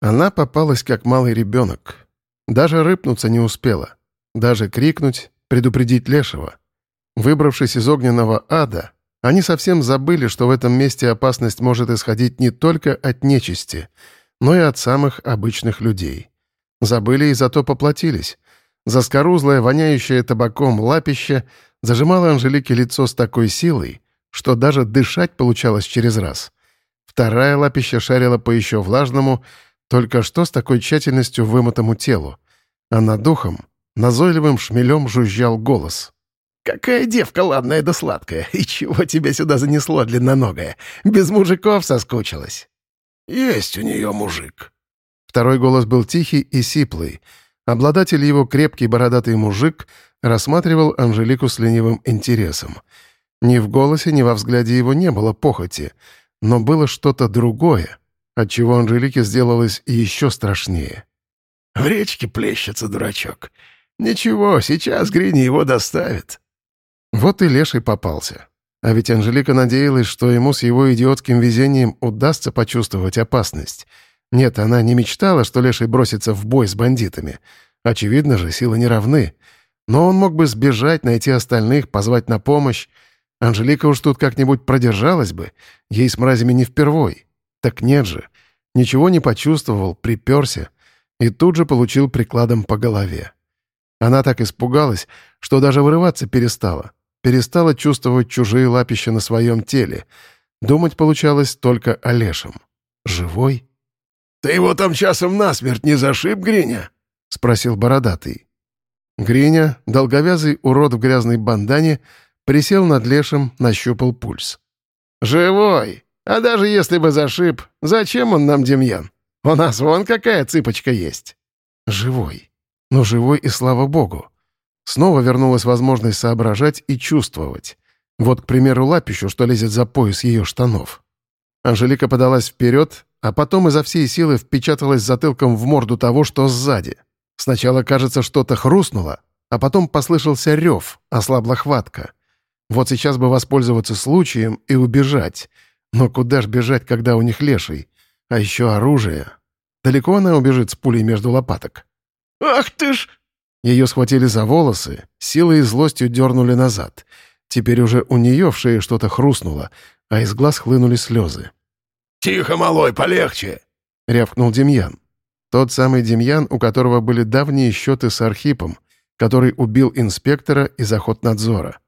Она попалась как малый ребенок. Даже рыпнуться не успела. Даже крикнуть, предупредить Лешего. Выбравшись из огненного ада, они совсем забыли, что в этом месте опасность может исходить не только от нечисти, но и от самых обычных людей. Забыли и зато поплатились. Заскорузлое, воняющее табаком лапище зажимало Анжелике лицо с такой силой, что даже дышать получалось через раз. Вторая лапища шарила по еще влажному, только что с такой тщательностью вымытому телу. А над духом назойливым шмелем жужжал голос. «Какая девка ладная да сладкая! И чего тебя сюда занесло, длинноногая? Без мужиков соскучилась!» «Есть у нее мужик!» Второй голос был тихий и сиплый. Обладатель его, крепкий бородатый мужик, рассматривал Анжелику с ленивым интересом. Ни в голосе, ни во взгляде его не было похоти, но было что-то другое, отчего Анжелике сделалось еще страшнее. «В речке плещется дурачок. Ничего, сейчас Грини его доставит». Вот и Леший попался. А ведь Анжелика надеялась, что ему с его идиотским везением удастся почувствовать опасность. Нет, она не мечтала, что Леший бросится в бой с бандитами. Очевидно же, силы не равны. Но он мог бы сбежать, найти остальных, позвать на помощь. Анжелика уж тут как-нибудь продержалась бы. Ей с мразями не впервой. Так нет же. Ничего не почувствовал, приперся. И тут же получил прикладом по голове. Она так испугалась, что даже вырываться перестала. Перестала чувствовать чужие лапища на своем теле. Думать получалось только о Лешем. Живой? «Ты его там часом насмерть не зашиб, Гриня?» — спросил бородатый. Гриня, долговязый урод в грязной бандане, присел над Лешем, нащупал пульс. «Живой! А даже если бы зашиб, зачем он нам, Демьян? У нас вон какая цыпочка есть!» «Живой!» но живой и слава богу. Снова вернулась возможность соображать и чувствовать. Вот, к примеру, лапищу, что лезет за пояс ее штанов. Анжелика подалась вперед, а потом изо всей силы впечаталась затылком в морду того, что сзади. Сначала, кажется, что-то хрустнуло, а потом послышался рев, ослабла хватка. Вот сейчас бы воспользоваться случаем и убежать. Но куда ж бежать, когда у них леший? А еще оружие. Далеко она убежит с пулей между лопаток? «Ах ты ж!» Ее схватили за волосы, силой и злостью дернули назад. Теперь уже у нее в шее что-то хрустнуло, а из глаз хлынули слезы. «Тихо, малой, полегче!» — рявкнул Демьян. Тот самый Демьян, у которого были давние счеты с Архипом, который убил инспектора из охотнадзора.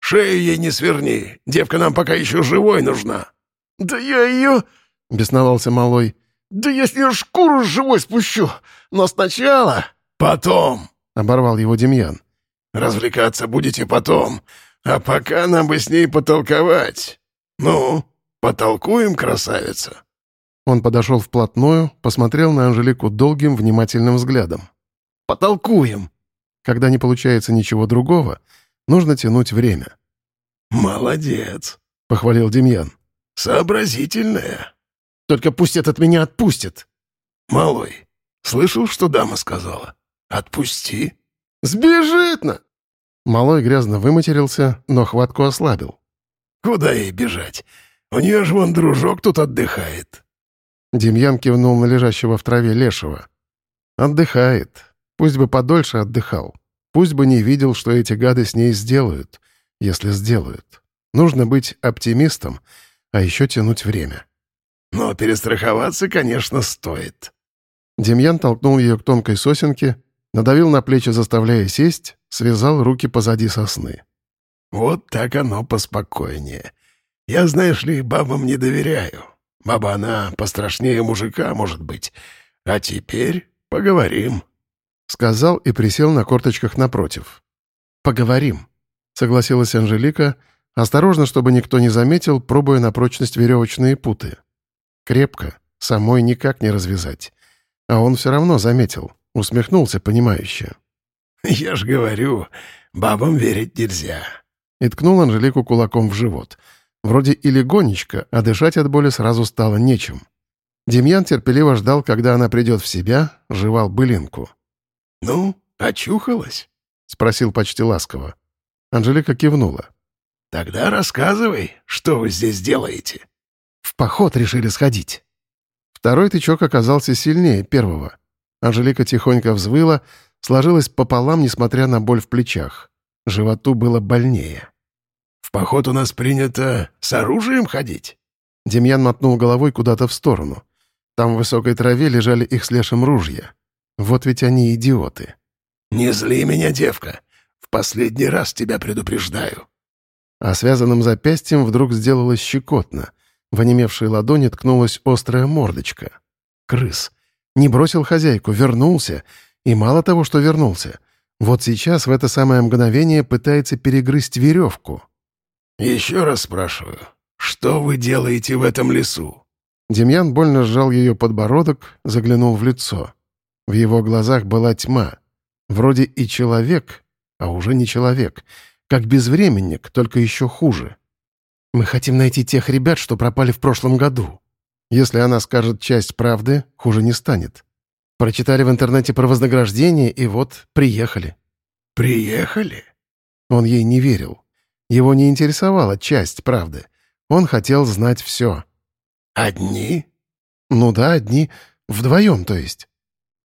«Шею ей не сверни, девка нам пока еще живой нужна». «Да я ее...» — бесновался малой. «Да я с нее шкуру живой спущу, но сначала...» «Потом», — оборвал его Демьян. «Развлекаться будете потом, а пока нам бы с ней потолковать. Ну, потолкуем, красавица?» Он подошел вплотную, посмотрел на Анжелику долгим, внимательным взглядом. «Потолкуем!» Когда не получается ничего другого, нужно тянуть время. «Молодец!» — похвалил Демьян. «Сообразительная!» «Только пусть этот меня отпустит!» «Малой, слышал, что дама сказала? Отпусти!» «Сбежит на!» Малой грязно выматерился, но хватку ослабил. «Куда ей бежать? У нее же вон дружок тут отдыхает». Демьян кивнул на лежащего в траве лешего. «Отдыхает. Пусть бы подольше отдыхал. Пусть бы не видел, что эти гады с ней сделают, если сделают. Нужно быть оптимистом, а еще тянуть время». «Но перестраховаться, конечно, стоит». Демьян толкнул ее к тонкой сосенке, надавил на плечи, заставляя сесть, связал руки позади сосны. «Вот так оно поспокойнее. Я, знаешь ли, бабам не доверяю. Баба она пострашнее мужика, может быть. А теперь поговорим». Сказал и присел на корточках напротив. «Поговорим», — согласилась Анжелика, осторожно, чтобы никто не заметил, пробуя на прочность веревочные путы. Крепко, самой никак не развязать. А он все равно заметил, усмехнулся понимающе. «Я ж говорю, бабам верить нельзя». И ткнул Анжелику кулаком в живот. Вроде и легонечко, а дышать от боли сразу стало нечем. Демьян терпеливо ждал, когда она придет в себя, жевал былинку. «Ну, очухалась?» — спросил почти ласково. Анжелика кивнула. «Тогда рассказывай, что вы здесь делаете?» «В поход решили сходить». «В Второй тычок оказался сильнее первого. Анжелика тихонько взвыла, сложилась пополам, несмотря на боль в плечах. Животу было больнее. «В поход у нас принято с оружием ходить?» Демьян мотнул головой куда-то в сторону. Там в высокой траве лежали их с Лешем ружья. Вот ведь они идиоты. «Не зли меня, девка. В последний раз тебя предупреждаю». А связанным запястьем вдруг сделалось щекотно. В онемевшей ладони ткнулась острая мордочка. Крыс. Не бросил хозяйку, вернулся. И мало того, что вернулся. Вот сейчас, в это самое мгновение, пытается перегрызть веревку. «Еще раз спрашиваю, что вы делаете в этом лесу?» Демьян больно сжал ее подбородок, заглянул в лицо. В его глазах была тьма. Вроде и человек, а уже не человек. Как безвременник, только еще хуже. «Мы хотим найти тех ребят, что пропали в прошлом году». Если она скажет часть правды, хуже не станет. Прочитали в интернете про вознаграждение, и вот приехали. «Приехали?» Он ей не верил. Его не интересовала часть правды. Он хотел знать все. «Одни?» «Ну да, одни. Вдвоем, то есть».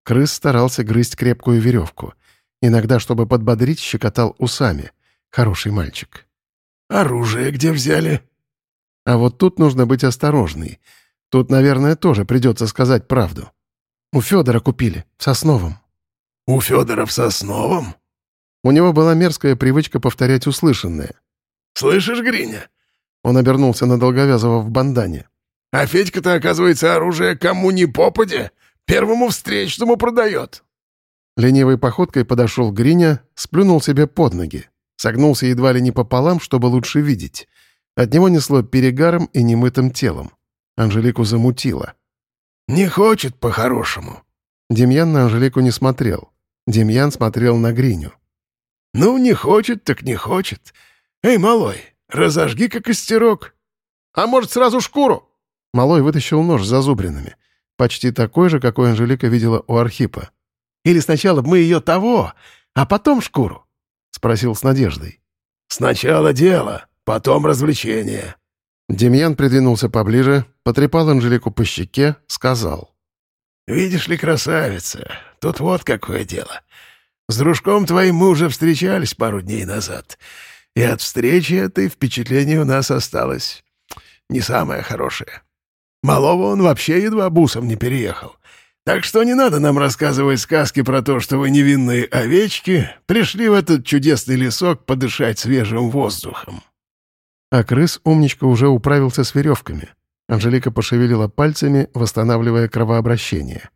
Крыс старался грызть крепкую веревку. Иногда, чтобы подбодрить, щекотал усами. Хороший мальчик. «Оружие где взяли?» А вот тут нужно быть осторожной. Тут, наверное, тоже придется сказать правду. У Федора купили, в Сосновом. «У Федора в Сосновом?» У него была мерзкая привычка повторять услышанное. «Слышишь, Гриня?» Он обернулся на Долговязова в бандане. «А Федька-то, оказывается, оружие кому ни попадя, первому встречному продает». Ленивой походкой подошел Гриня, сплюнул себе под ноги. Согнулся едва ли не пополам, чтобы лучше видеть. От него несло перегаром и немытым телом. Анжелику замутило. «Не хочет по-хорошему». Демьян на Анжелику не смотрел. Демьян смотрел на Гриню. «Ну, не хочет, так не хочет. Эй, малой, разожги-ка костерок. А может, сразу шкуру?» Малой вытащил нож с зазубринами. Почти такой же, какой Анжелика видела у Архипа. «Или сначала мы ее того, а потом шкуру?» — спросил с надеждой. «Сначала дело, потом развлечение». Демьян придвинулся поближе, потрепал Анжелику по щеке, сказал. «Видишь ли, красавица, тут вот какое дело. С дружком твоим мы уже встречались пару дней назад, и от встречи этой впечатление у нас осталось не самое хорошее. Малого он вообще едва бусом не переехал. Так что не надо нам рассказывать сказки про то, что вы невинные овечки пришли в этот чудесный лесок подышать свежим воздухом. А крыс умничка уже управился с веревками. Анжелика пошевелила пальцами, восстанавливая кровообращение.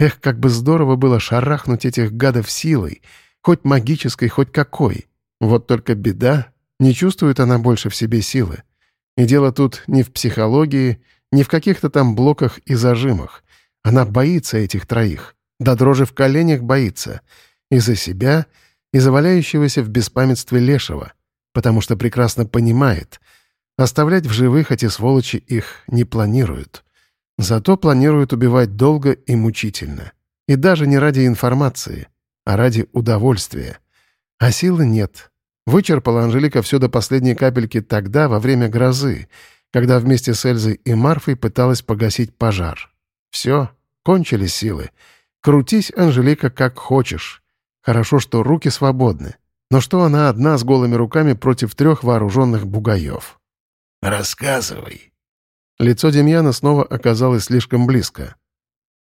Эх, как бы здорово было шарахнуть этих гадов силой, хоть магической, хоть какой. Вот только беда, не чувствует она больше в себе силы. И дело тут не в психологии, не в каких-то там блоках и зажимах. Она боится этих троих. До дрожи в коленях боится. И за себя, и за валяющегося в беспамятстве лешего. Потому что прекрасно понимает. Оставлять в живых эти сволочи их не планируют. Зато планируют убивать долго и мучительно. И даже не ради информации, а ради удовольствия. А силы нет. Вычерпала Анжелика все до последней капельки тогда, во время грозы, когда вместе с Эльзой и Марфой пыталась погасить пожар. Все, кончились силы. Крутись, Анжелика, как хочешь. Хорошо, что руки свободны. Но что она одна с голыми руками против трех вооруженных бугаев? «Рассказывай». Лицо Демьяна снова оказалось слишком близко.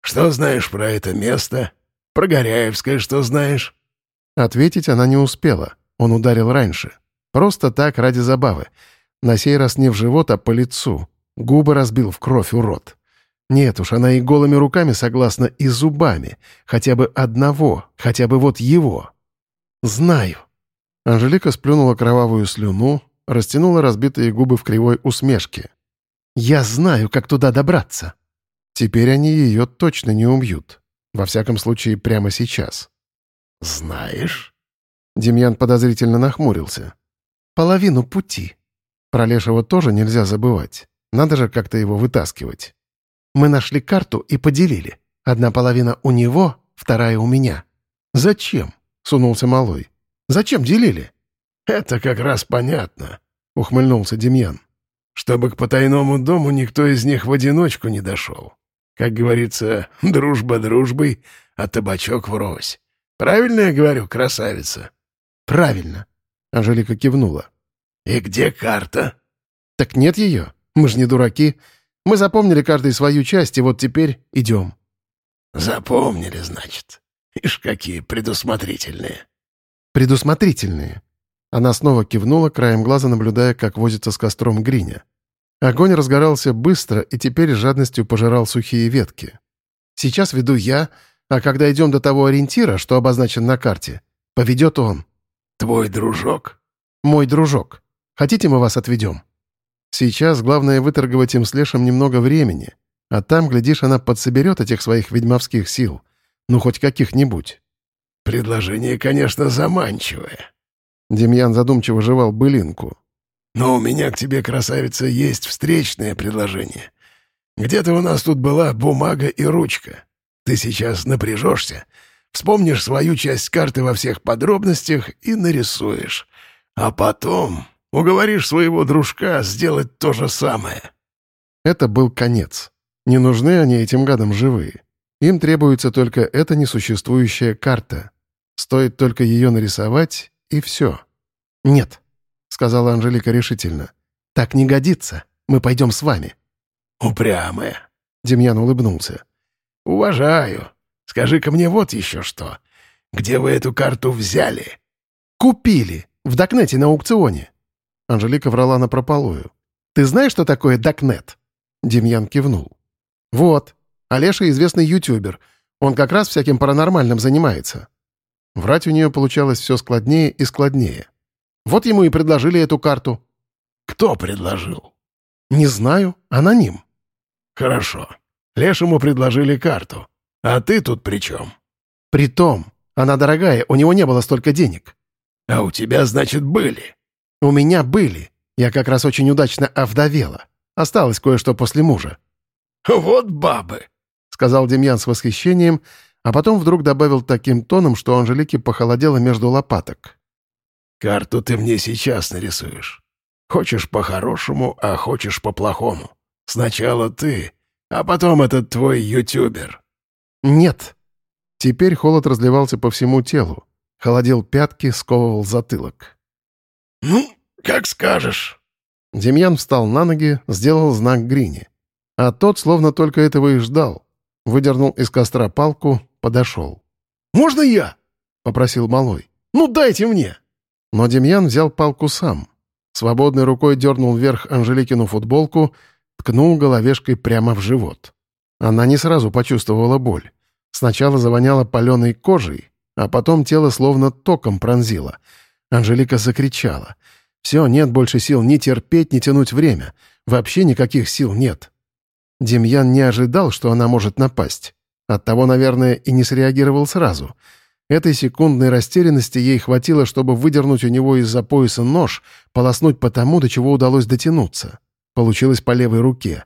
«Что знаешь про это место? Про Горяевское что знаешь?» Ответить она не успела. Он ударил раньше. Просто так, ради забавы. На сей раз не в живот, а по лицу. Губы разбил в кровь урод. Нет уж, она и голыми руками согласна, и зубами. Хотя бы одного, хотя бы вот его. Знаю. Анжелика сплюнула кровавую слюну, растянула разбитые губы в кривой усмешке. «Я знаю, как туда добраться». Теперь они ее точно не убьют. Во всяком случае, прямо сейчас. «Знаешь?» Демьян подозрительно нахмурился. «Половину пути. Про Лешего тоже нельзя забывать. Надо же как-то его вытаскивать. Мы нашли карту и поделили. Одна половина у него, вторая у меня. Зачем? Сунулся малой. Зачем делили? Это как раз понятно, ухмыльнулся Демьян. Чтобы к потайному дому никто из них в одиночку не дошел. Как говорится, дружба дружбой, а табачок врозь. Правильно я говорю, красавица?» «Правильно», — Анжелика кивнула. «И где карта?» «Так нет ее. Мы же не дураки. Мы запомнили каждый свою часть, и вот теперь идем». «Запомнили, значит. Ишь, какие предусмотрительные». «Предусмотрительные». Она снова кивнула, краем глаза наблюдая, как возится с костром Гриня. Огонь разгорался быстро и теперь с жадностью пожирал сухие ветки. «Сейчас веду я, а когда идем до того ориентира, что обозначен на карте, поведет он». «Твой дружок?» «Мой дружок. Хотите, мы вас отведем?» Сейчас главное выторговать им с Лешем немного времени, а там, глядишь, она подсоберет этих своих ведьмовских сил. Ну, хоть каких-нибудь. «Предложение, конечно, заманчивое». Демьян задумчиво жевал былинку. «Но у меня к тебе, красавица, есть встречное предложение. Где-то у нас тут была бумага и ручка. Ты сейчас напряжешься, вспомнишь свою часть карты во всех подробностях и нарисуешь. А потом уговоришь своего дружка сделать то же самое». Это был конец. Не нужны они этим гадам живые. Им требуется только эта несуществующая карта. Стоит только ее нарисовать, и все. «Нет», — сказала Анжелика решительно. «Так не годится. Мы пойдем с вами». «Упрямая», — Демьян улыбнулся. «Уважаю. Скажи-ка мне вот еще что. Где вы эту карту взяли?» «Купили. В Докнете на аукционе». Анжелика врала напропалую. «Ты знаешь, что такое Докнет?» Демьян кивнул. «Вот. Олеша известный ютубер. Он как раз всяким паранормальным занимается». Врать у нее получалось все складнее и складнее. Вот ему и предложили эту карту. «Кто предложил?» «Не знаю. Аноним». «Хорошо. Лешему предложили карту. А ты тут при чем?» «Притом, она дорогая, у него не было столько денег». «А у тебя, значит, были?» «У меня были. Я как раз очень удачно овдовела. Осталось кое-что после мужа». «Вот бабы!» — сказал Демьян с восхищением, а потом вдруг добавил таким тоном, что Анжелике похолодело между лопаток. «Карту ты мне сейчас нарисуешь. Хочешь по-хорошему, а хочешь по-плохому. Сначала ты, а потом этот твой ютубер». «Нет». Теперь холод разливался по всему телу. Холодил пятки, сковывал затылок. «Ну, как скажешь». Демьян встал на ноги, сделал знак Грине. А тот словно только этого и ждал. Выдернул из костра палку, подошел. «Можно я?» — попросил малой. «Ну, дайте мне!» Но Демьян взял палку сам. Свободной рукой дернул вверх Анжеликину футболку, ткнул головешкой прямо в живот. Она не сразу почувствовала боль. Сначала завоняла паленой кожей, а потом тело словно током пронзило. Анжелика закричала. «Все, нет больше сил ни терпеть, ни тянуть время. Вообще никаких сил нет». Демьян не ожидал, что она может напасть. Оттого, наверное, и не среагировал сразу. Этой секундной растерянности ей хватило, чтобы выдернуть у него из-за пояса нож, полоснуть по тому, до чего удалось дотянуться. Получилось по левой руке.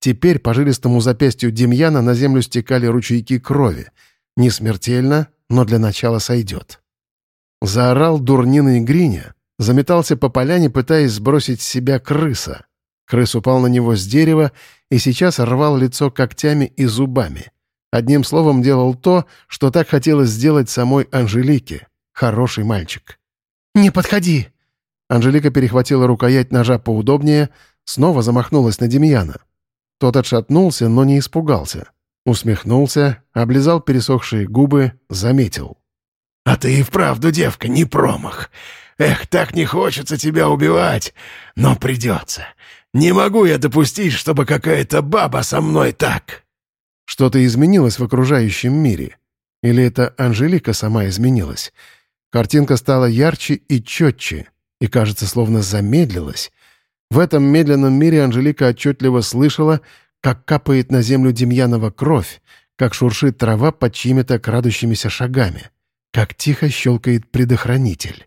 Теперь по жилистому запястью Демьяна на землю стекали ручейки крови. Не смертельно, но для начала сойдет. Заорал дурниный Гриня, заметался по поляне, пытаясь сбросить с себя крыса. Крыс упал на него с дерева и сейчас рвал лицо когтями и зубами. Одним словом, делал то, что так хотелось сделать самой Анжелике. Хороший мальчик. «Не подходи!» Анжелика перехватила рукоять ножа поудобнее, снова замахнулась на Демьяна. Тот отшатнулся, но не испугался. Усмехнулся, облизал пересохшие губы, заметил. «А ты и вправду, девка, не промах. Эх, так не хочется тебя убивать, но придется. Не могу я допустить, чтобы какая-то баба со мной так...» Что-то изменилось в окружающем мире. Или это Анжелика сама изменилась? Картинка стала ярче и четче, и, кажется, словно замедлилась. В этом медленном мире Анжелика отчетливо слышала, как капает на землю Демьянова кровь, как шуршит трава под чьими-то крадущимися шагами, как тихо щелкает предохранитель.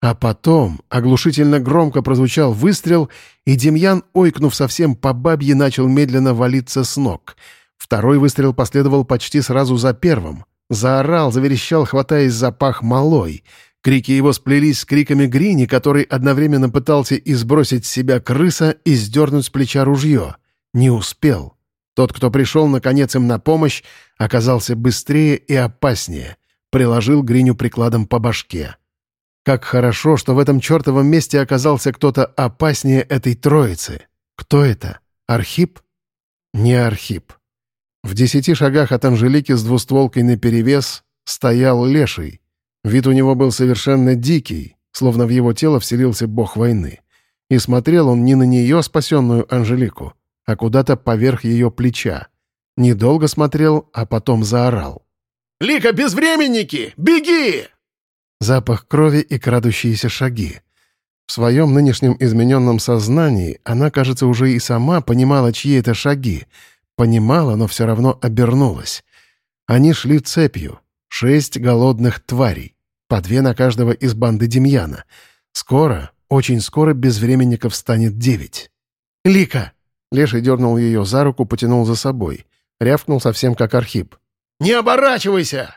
А потом оглушительно громко прозвучал выстрел, и Демьян, ойкнув совсем по бабье, начал медленно валиться с ног. Второй выстрел последовал почти сразу за первым. Заорал, заверещал, хватаясь за пах малой. Крики его сплелись с криками Грини, который одновременно пытался избросить с себя крыса и сдернуть с плеча ружье. Не успел. Тот, кто пришел, наконец, им на помощь, оказался быстрее и опаснее. Приложил Гриню прикладом по башке. Как хорошо, что в этом чертовом месте оказался кто-то опаснее этой троицы. Кто это? Архип? Не Архип. В десяти шагах от Анжелики с двустволкой наперевес стоял леший. Вид у него был совершенно дикий, словно в его тело вселился бог войны. И смотрел он не на нее, спасенную Анжелику, а куда-то поверх ее плеча. Недолго смотрел, а потом заорал. «Лика, безвременники! Беги!» Запах крови и крадущиеся шаги. В своем нынешнем измененном сознании она, кажется, уже и сама понимала, чьи это шаги. Понимала, но все равно обернулась. Они шли цепью. Шесть голодных тварей. По две на каждого из банды Демьяна. Скоро, очень скоро безвременников станет девять. «Лика!» Леший дернул ее за руку, потянул за собой. Рявкнул совсем как Архип. «Не оборачивайся!»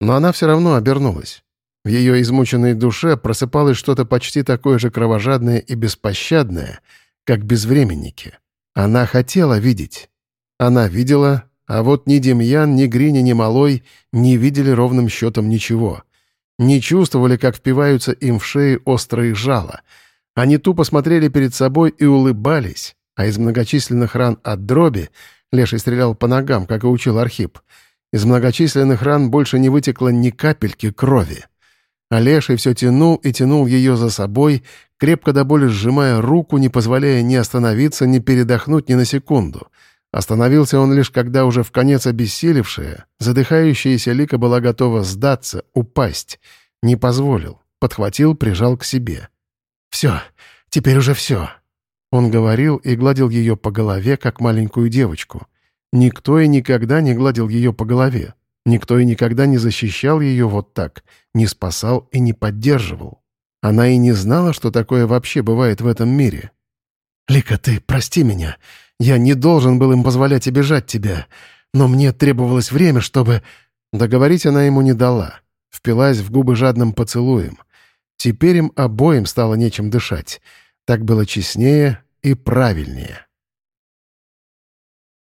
Но она все равно обернулась. В ее измученной душе просыпалось что-то почти такое же кровожадное и беспощадное, как безвременники. Она хотела видеть. Она видела, а вот ни Демьян, ни Гриня, ни Малой не видели ровным счетом ничего. Не чувствовали, как впиваются им в шеи острые жала. Они тупо смотрели перед собой и улыбались, а из многочисленных ран от дроби Леший стрелял по ногам, как и учил Архип. Из многочисленных ран больше не вытекло ни капельки крови. А Леший все тянул и тянул ее за собой, крепко до боли сжимая руку, не позволяя ни остановиться, ни передохнуть ни на секунду. Остановился он лишь, когда уже в конец обессилевшая, задыхающаяся Лика была готова сдаться, упасть. Не позволил. Подхватил, прижал к себе. «Все, теперь уже все», он говорил и гладил ее по голове, как маленькую девочку. Никто и никогда не гладил ее по голове. Никто и никогда не защищал ее вот так, не спасал и не поддерживал. Она и не знала, что такое вообще бывает в этом мире. «Лика, ты прости меня. Я не должен был им позволять обижать тебя. Но мне требовалось время, чтобы...» Договорить она ему не дала. Впилась в губы жадным поцелуем. Теперь им обоим стало нечем дышать. Так было честнее и правильнее.